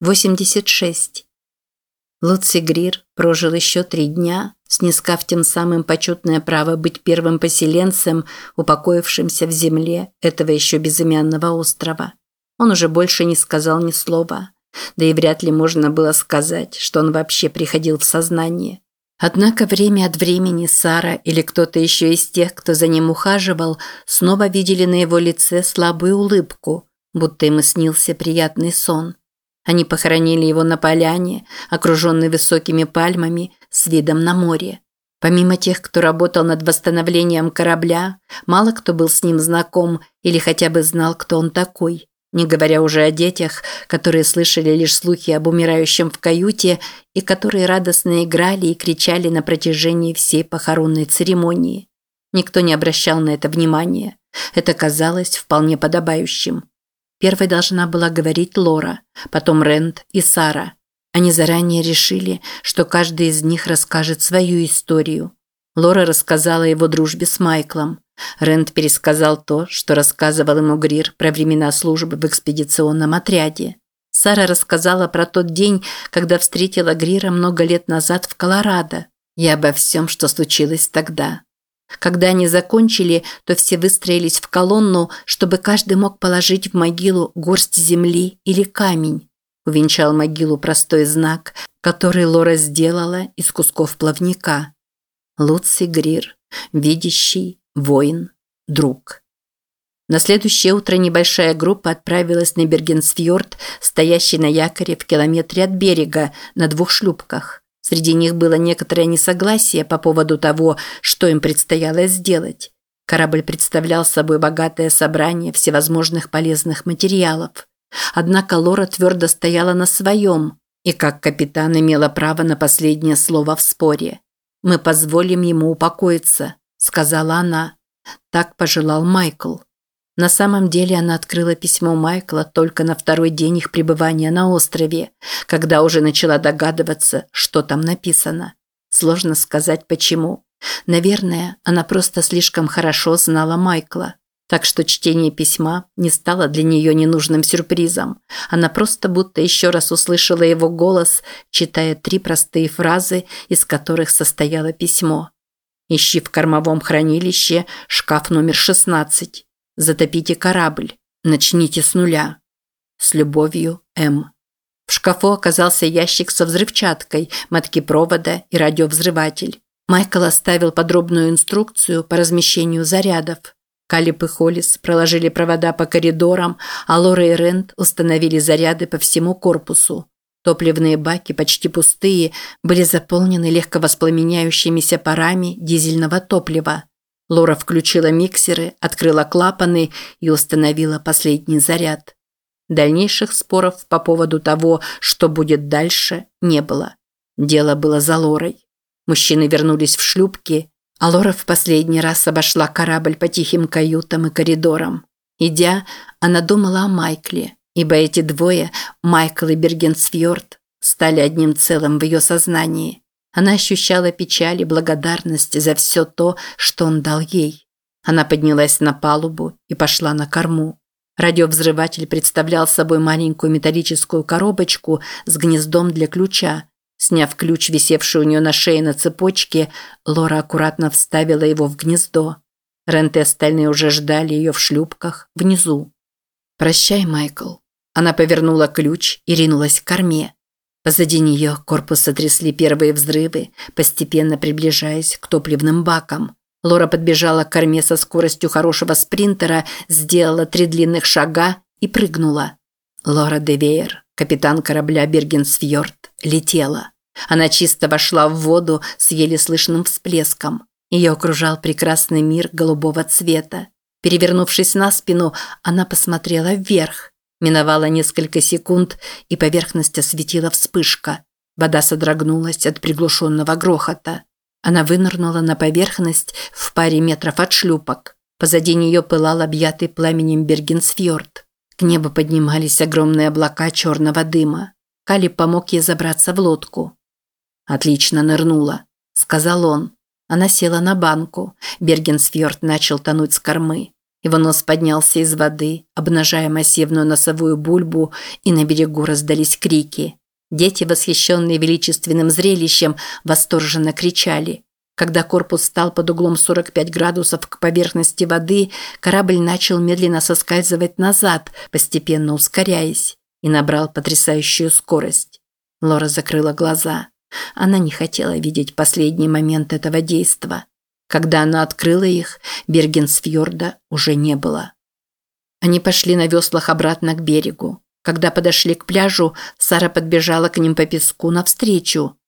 86. Луци Грир прожил еще три дня, снискав тем самым почетное право быть первым поселенцем, упокоившимся в земле этого еще безымянного острова. Он уже больше не сказал ни слова, да и вряд ли можно было сказать, что он вообще приходил в сознание. Однако время от времени Сара или кто-то еще из тех, кто за ним ухаживал, снова видели на его лице слабую улыбку, будто и снился приятный сон. Они похоронили его на поляне, окруженной высокими пальмами, с видом на море. Помимо тех, кто работал над восстановлением корабля, мало кто был с ним знаком или хотя бы знал, кто он такой. Не говоря уже о детях, которые слышали лишь слухи об умирающем в каюте и которые радостно играли и кричали на протяжении всей похоронной церемонии. Никто не обращал на это внимания. Это казалось вполне подобающим. Первой должна была говорить Лора, потом Рент и Сара. Они заранее решили, что каждый из них расскажет свою историю. Лора рассказала его дружбе с Майклом. Рент пересказал то, что рассказывал ему Грир про времена службы в экспедиционном отряде. Сара рассказала про тот день, когда встретила Грира много лет назад в Колорадо, и обо всем, что случилось тогда. Когда они закончили, то все выстроились в колонну, чтобы каждый мог положить в могилу горсть земли или камень. Увенчал могилу простой знак, который Лора сделала из кусков плавника. Луций Грир, видящий, воин, друг. На следующее утро небольшая группа отправилась на Бергенсфьорд, стоящий на якоре в километре от берега, на двух шлюпках. Среди них было некоторое несогласие по поводу того, что им предстояло сделать. Корабль представлял собой богатое собрание всевозможных полезных материалов. Однако Лора твердо стояла на своем, и как капитан имела право на последнее слово в споре. «Мы позволим ему упокоиться», – сказала она. Так пожелал Майкл. На самом деле она открыла письмо Майкла только на второй день их пребывания на острове, когда уже начала догадываться, что там написано. Сложно сказать почему. Наверное, она просто слишком хорошо знала Майкла. Так что чтение письма не стало для нее ненужным сюрпризом. Она просто будто еще раз услышала его голос, читая три простые фразы, из которых состояло письмо. «Ищи в кормовом хранилище шкаф номер 16. Затопите корабль. Начните с нуля. С любовью, М. В шкафу оказался ящик со взрывчаткой, мотки провода и радиовзрыватель. Майкл оставил подробную инструкцию по размещению зарядов. Калип и Холлис проложили провода по коридорам, а Лора и Рент установили заряды по всему корпусу. Топливные баки, почти пустые, были заполнены легко воспламеняющимися парами дизельного топлива. Лора включила миксеры, открыла клапаны и установила последний заряд. Дальнейших споров по поводу того, что будет дальше, не было. Дело было за Лорой. Мужчины вернулись в шлюпки, а Лора в последний раз обошла корабль по тихим каютам и коридорам. Идя, она думала о Майкле, ибо эти двое, Майкл и Бергенсфьорд, стали одним целым в ее сознании. Она ощущала печаль и благодарность за все то, что он дал ей. Она поднялась на палубу и пошла на корму. Радиовзрыватель представлял собой маленькую металлическую коробочку с гнездом для ключа. Сняв ключ, висевший у нее на шее на цепочке, Лора аккуратно вставила его в гнездо. Рент и остальные уже ждали ее в шлюпках внизу. «Прощай, Майкл». Она повернула ключ и ринулась к корме. Позади нее корпус сотрясли первые взрывы, постепенно приближаясь к топливным бакам. Лора подбежала к корме со скоростью хорошего спринтера, сделала три длинных шага и прыгнула. Лора Девейер, капитан корабля Бергенсфьорд, летела. Она чисто вошла в воду с еле слышным всплеском. Ее окружал прекрасный мир голубого цвета. Перевернувшись на спину, она посмотрела вверх. Миновало несколько секунд, и поверхность осветила вспышка. Вода содрогнулась от приглушенного грохота. Она вынырнула на поверхность в паре метров от шлюпок. Позади нее пылал объятый пламенем Бергенсфьорд. К небу поднимались огромные облака черного дыма. Кали помог ей забраться в лодку. «Отлично нырнула», – сказал он. Она села на банку. Бергенсфьорд начал тонуть с кормы. Его нос поднялся из воды, обнажая массивную носовую бульбу, и на берегу раздались крики. Дети, восхищенные величественным зрелищем, восторженно кричали. Когда корпус стал под углом 45 градусов к поверхности воды, корабль начал медленно соскальзывать назад, постепенно ускоряясь, и набрал потрясающую скорость. Лора закрыла глаза. Она не хотела видеть последний момент этого действа. Когда она открыла их, Бергенсфьорда уже не было. Они пошли на веслах обратно к берегу. Когда подошли к пляжу, Сара подбежала к ним по песку навстречу.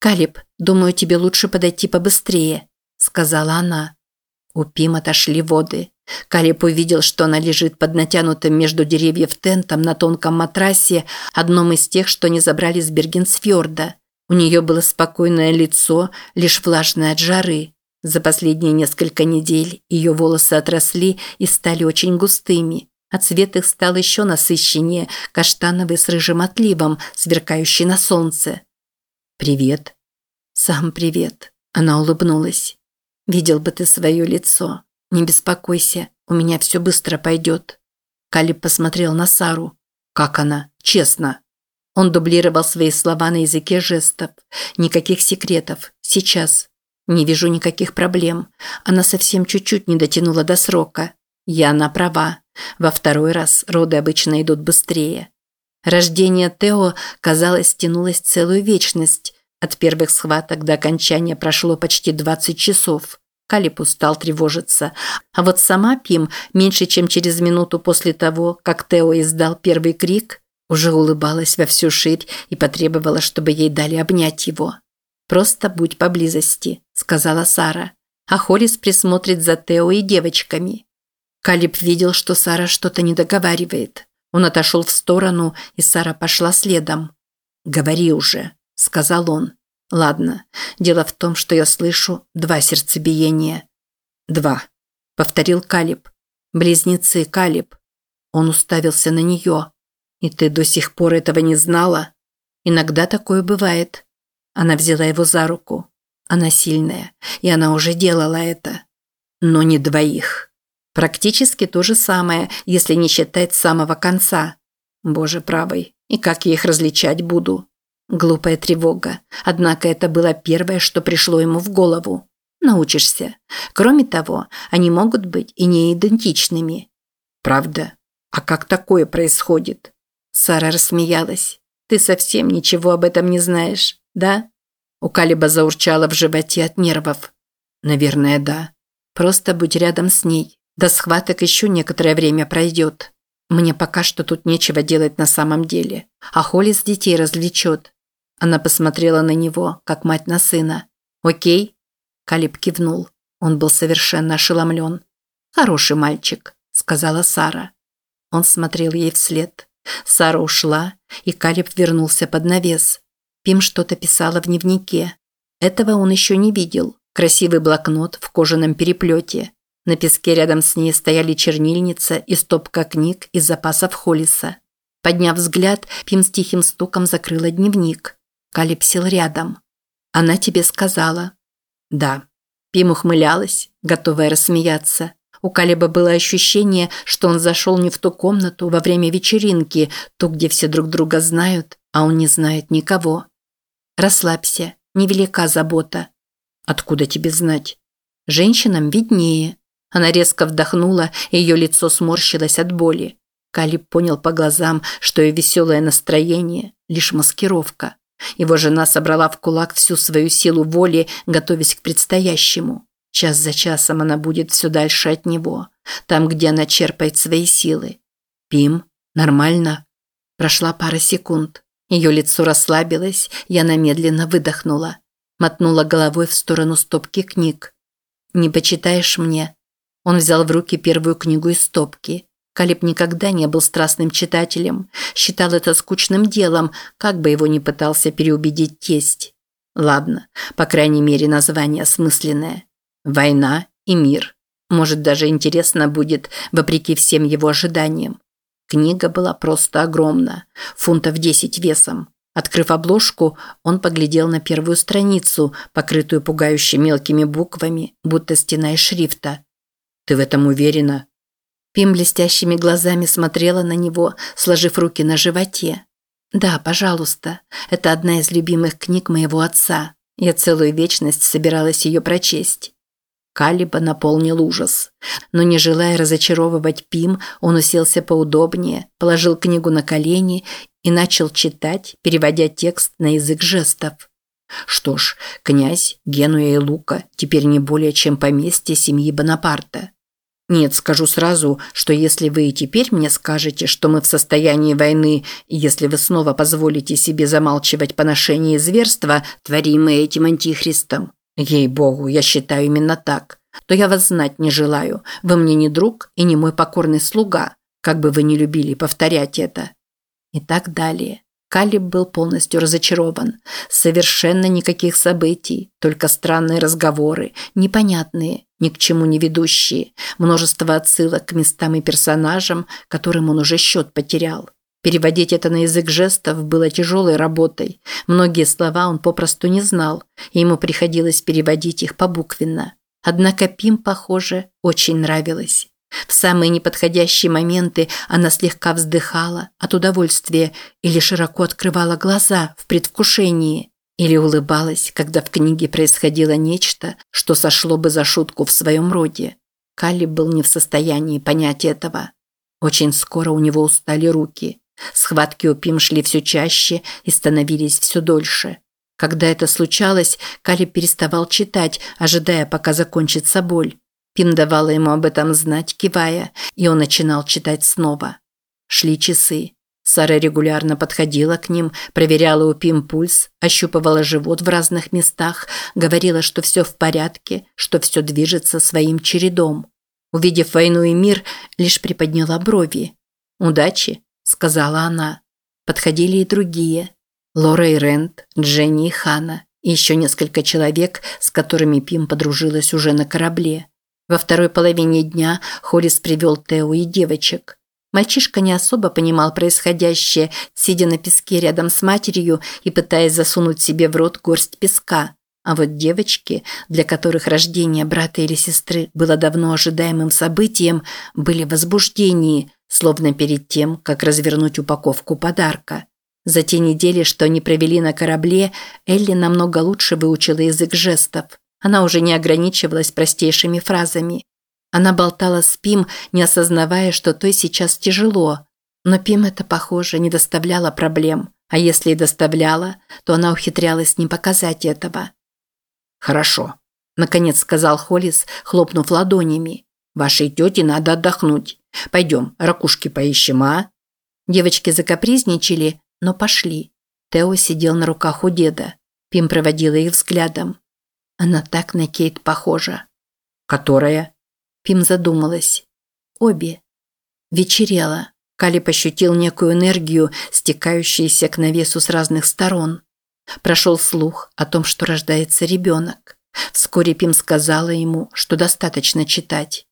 «Калиб, думаю, тебе лучше подойти побыстрее», – сказала она. У Пим отошли воды. Калиб увидел, что она лежит под натянутым между деревьев тентом на тонком матрасе, одном из тех, что не забрали с Бергенсфьорда. У нее было спокойное лицо, лишь влажное от жары. За последние несколько недель ее волосы отросли и стали очень густыми, а цвет их стал еще насыщеннее, каштановый с рыжим отливом, сверкающий на солнце. «Привет». «Сам привет». Она улыбнулась. «Видел бы ты свое лицо. Не беспокойся, у меня все быстро пойдет». Калиб посмотрел на Сару. «Как она? Честно». Он дублировал свои слова на языке жестов. Никаких секретов. Сейчас. Не вижу никаких проблем. Она совсем чуть-чуть не дотянула до срока. Я на права. Во второй раз роды обычно идут быстрее. Рождение Тео, казалось, тянулось целую вечность. От первых схваток до окончания прошло почти 20 часов. Калип устал тревожиться. А вот сама Пим, меньше чем через минуту после того, как Тео издал первый крик, уже улыбалась во всю ширь и потребовала, чтобы ей дали обнять его. «Просто будь поблизости», – сказала Сара. «А Холлис присмотрит за Тео и девочками». Калиб видел, что Сара что-то не договаривает. Он отошел в сторону, и Сара пошла следом. «Говори уже», – сказал он. «Ладно, дело в том, что я слышу два сердцебиения». «Два», – повторил Калиб. «Близнецы, Калиб». Он уставился на нее. «И ты до сих пор этого не знала?» «Иногда такое бывает», она взяла его за руку. Она сильная, и она уже делала это. Но не двоих. Практически то же самое, если не считать самого конца. Боже правый, и как я их различать буду? Глупая тревога. Однако это было первое, что пришло ему в голову. Научишься. Кроме того, они могут быть и не идентичными. Правда? А как такое происходит? Сара рассмеялась. Ты совсем ничего об этом не знаешь да?» У Калиба заурчало в животе от нервов. «Наверное, да. Просто будь рядом с ней. До схваток еще некоторое время пройдет. Мне пока что тут нечего делать на самом деле. А Холлис детей развлечет». Она посмотрела на него, как мать на сына. «Окей?» Калиб кивнул. Он был совершенно ошеломлен. «Хороший мальчик», – сказала Сара. Он смотрел ей вслед. Сара ушла, и Калиб вернулся под навес. Пим что-то писала в дневнике. Этого он еще не видел. Красивый блокнот в кожаном переплете. На песке рядом с ней стояли чернильница и стопка книг из запасов Холлиса. Подняв взгляд, Пим с тихим стуком закрыла дневник. Калиб сел рядом. «Она тебе сказала?» «Да». Пим ухмылялась, готовая рассмеяться. У Калиба было ощущение, что он зашел не в ту комнату во время вечеринки, ту, где все друг друга знают, а он не знает никого. Расслабься, невелика забота. Откуда тебе знать? Женщинам виднее. Она резко вдохнула, и ее лицо сморщилось от боли. Калиб понял по глазам, что ее веселое настроение – лишь маскировка. Его жена собрала в кулак всю свою силу воли, готовясь к предстоящему. Час за часом она будет все дальше от него, там, где она черпает свои силы. Пим, нормально. Прошла пара секунд. Ее лицо расслабилось, и она медленно выдохнула. Мотнула головой в сторону стопки книг. «Не почитаешь мне?» Он взял в руки первую книгу из стопки. Калиб никогда не был страстным читателем, считал это скучным делом, как бы его ни пытался переубедить тесть. Ладно, по крайней мере, название осмысленное. «Война и мир». Может, даже интересно будет, вопреки всем его ожиданиям. Книга была просто огромна, фунтов 10 весом. Открыв обложку, он поглядел на первую страницу, покрытую пугающе мелкими буквами, будто стена из шрифта. «Ты в этом уверена?» Пим блестящими глазами смотрела на него, сложив руки на животе. «Да, пожалуйста. Это одна из любимых книг моего отца. Я целую вечность собиралась ее прочесть». Калиба наполнил ужас. Но не желая разочаровывать Пим, он уселся поудобнее, положил книгу на колени и начал читать, переводя текст на язык жестов. Что ж, князь, Генуя и Лука теперь не более чем поместье семьи Бонапарта. Нет, скажу сразу, что если вы и теперь мне скажете, что мы в состоянии войны, и если вы снова позволите себе замалчивать поношение зверства, творимые этим антихристом, ей-богу, я считаю именно так, то я вас знать не желаю. Вы мне не друг и не мой покорный слуга, как бы вы ни любили повторять это. И так далее. Калиб был полностью разочарован. Совершенно никаких событий, только странные разговоры, непонятные, ни к чему не ведущие, множество отсылок к местам и персонажам, которым он уже счет потерял. Переводить это на язык жестов было тяжелой работой. Многие слова он попросту не знал, и ему приходилось переводить их побуквенно. Однако Пим, похоже, очень нравилось. В самые неподходящие моменты она слегка вздыхала от удовольствия или широко открывала глаза в предвкушении, или улыбалась, когда в книге происходило нечто, что сошло бы за шутку в своем роде. Калли был не в состоянии понять этого. Очень скоро у него устали руки. Схватки у Пим шли все чаще и становились все дольше. Когда это случалось, Калли переставал читать, ожидая, пока закончится боль. Пим давала ему об этом знать, кивая, и он начинал читать снова. Шли часы. Сара регулярно подходила к ним, проверяла у Пим пульс, ощупывала живот в разных местах, говорила, что все в порядке, что все движется своим чередом. Увидев войну и мир, лишь приподняла брови. «Удачи», – сказала она. Подходили и другие. Лора и Рент, Дженни и Хана, и еще несколько человек, с которыми Пим подружилась уже на корабле. Во второй половине дня Хорис привел Тео и девочек. Мальчишка не особо понимал происходящее, сидя на песке рядом с матерью и пытаясь засунуть себе в рот горсть песка. А вот девочки, для которых рождение брата или сестры было давно ожидаемым событием, были в возбуждении, словно перед тем, как развернуть упаковку подарка. За те недели, что они провели на корабле, Элли намного лучше выучила язык жестов. Она уже не ограничивалась простейшими фразами. Она болтала с Пим, не осознавая, что той сейчас тяжело. Но Пим это, похоже, не доставляло проблем. А если и доставляла, то она ухитрялась не показать этого. «Хорошо», – наконец сказал Холлис, хлопнув ладонями. «Вашей тете надо отдохнуть. Пойдем, ракушки поищем, а?» Девочки закапризничали, но пошли. Тео сидел на руках у деда. Пим проводила их взглядом. Она так на Кейт похожа. Которая? Пим задумалась. Обе. Вечерело. Калиб ощутил некую энергию, стекающуюся к навесу с разных сторон. Прошел слух о том, что рождается ребенок. Вскоре Пим сказала ему, что достаточно читать.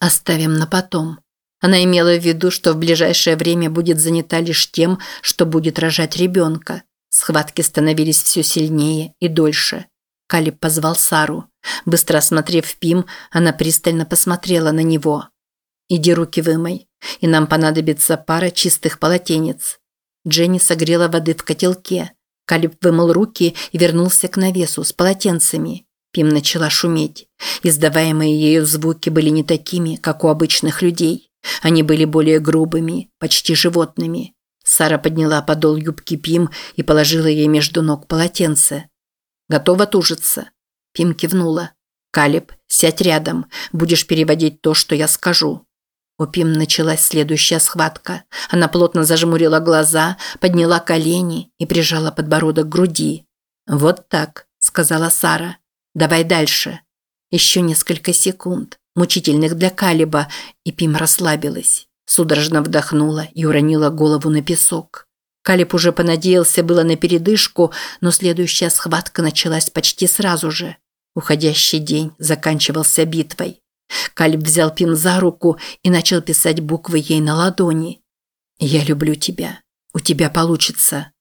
Оставим на потом. Она имела в виду, что в ближайшее время будет занята лишь тем, что будет рожать ребенка. Схватки становились все сильнее и дольше. Калиб позвал Сару. Быстро осмотрев Пим, она пристально посмотрела на него. «Иди руки вымой, и нам понадобится пара чистых полотенец». Дженни согрела воды в котелке. Калиб вымыл руки и вернулся к навесу с полотенцами. Пим начала шуметь. Издаваемые ею звуки были не такими, как у обычных людей. Они были более грубыми, почти животными. Сара подняла подол юбки Пим и положила ей между ног полотенце. Готова тужиться?» Пим кивнула. «Калиб, сядь рядом. Будешь переводить то, что я скажу». У Пим началась следующая схватка. Она плотно зажмурила глаза, подняла колени и прижала подбородок к груди. «Вот так», – сказала Сара. «Давай дальше». Еще несколько секунд, мучительных для Калиба, и Пим расслабилась. Судорожно вдохнула и уронила голову на песок. Калиб уже понадеялся было на передышку, но следующая схватка началась почти сразу же. Уходящий день заканчивался битвой. Калиб взял Пим за руку и начал писать буквы ей на ладони. «Я люблю тебя. У тебя получится».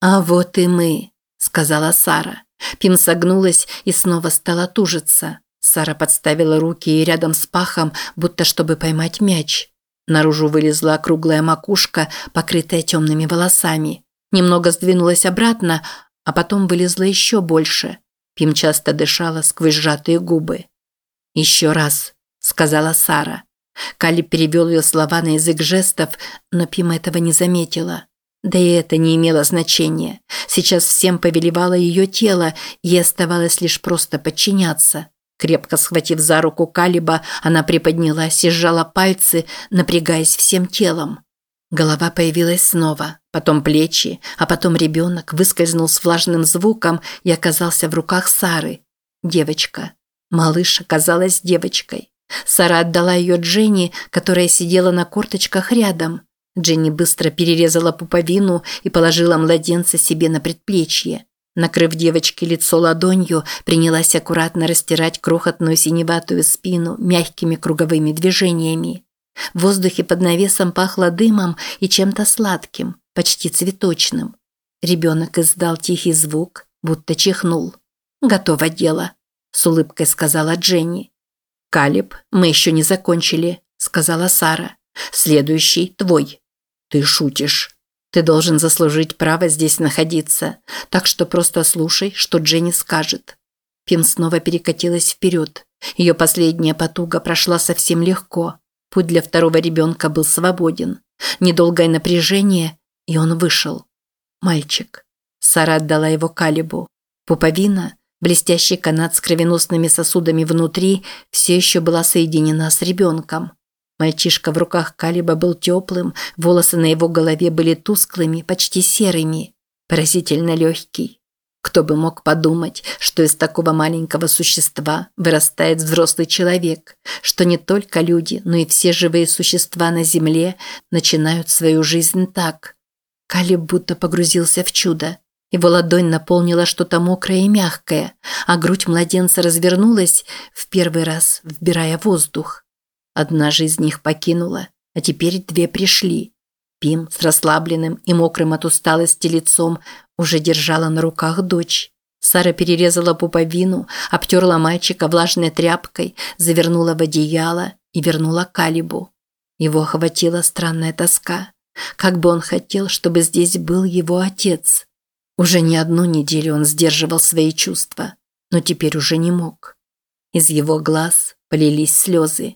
«А вот и мы», – сказала Сара. Пим согнулась и снова стала тужиться. Сара подставила руки и рядом с пахом, будто чтобы поймать мяч. Наружу вылезла округлая макушка, покрытая темными волосами. Немного сдвинулась обратно, а потом вылезла еще больше. Пим часто дышала сквозь сжатые губы. «Еще раз», – сказала Сара. Калли перевел ее слова на язык жестов, но Пим этого не заметила. Да и это не имело значения. Сейчас всем повелевало ее тело, и оставалось лишь просто подчиняться. Крепко схватив за руку Калиба, она приподнялась и сжала пальцы, напрягаясь всем телом. Голова появилась снова, потом плечи, а потом ребенок выскользнул с влажным звуком и оказался в руках Сары. Девочка. Малыш оказалась девочкой. Сара отдала ее Дженни, которая сидела на корточках рядом. Дженни быстро перерезала пуповину и положила младенца себе на предплечье. Накрыв девочке лицо ладонью, принялась аккуратно растирать крохотную синеватую спину мягкими круговыми движениями. В воздухе под навесом пахло дымом и чем-то сладким, почти цветочным. Ребенок издал тихий звук, будто чихнул. «Готово дело», – с улыбкой сказала Дженни. «Калиб, мы еще не закончили», – сказала Сара. «Следующий твой». «Ты шутишь». Ты должен заслужить право здесь находиться, так что просто слушай, что Дженни скажет». Пим снова перекатилась вперед. Ее последняя потуга прошла совсем легко. Путь для второго ребенка был свободен. Недолгое напряжение, и он вышел. Мальчик. Сара отдала его Калибу. Пуповина, блестящий канат с кровеносными сосудами внутри, все еще была соединена с ребенком. Мальчишка в руках Калиба был теплым, волосы на его голове были тусклыми, почти серыми. Поразительно легкий. Кто бы мог подумать, что из такого маленького существа вырастает взрослый человек, что не только люди, но и все живые существа на земле начинают свою жизнь так. Калиб будто погрузился в чудо. Его ладонь наполнила что-то мокрое и мягкое, а грудь младенца развернулась, в первый раз вбирая воздух. Одна жизнь их покинула, а теперь две пришли. Пим с расслабленным и мокрым от усталости лицом уже держала на руках дочь. Сара перерезала пуповину, обтерла мальчика влажной тряпкой, завернула в одеяло и вернула Калибу. Его охватила странная тоска. Как бы он хотел, чтобы здесь был его отец. Уже не одну неделю он сдерживал свои чувства, но теперь уже не мог. Из его глаз полились слезы.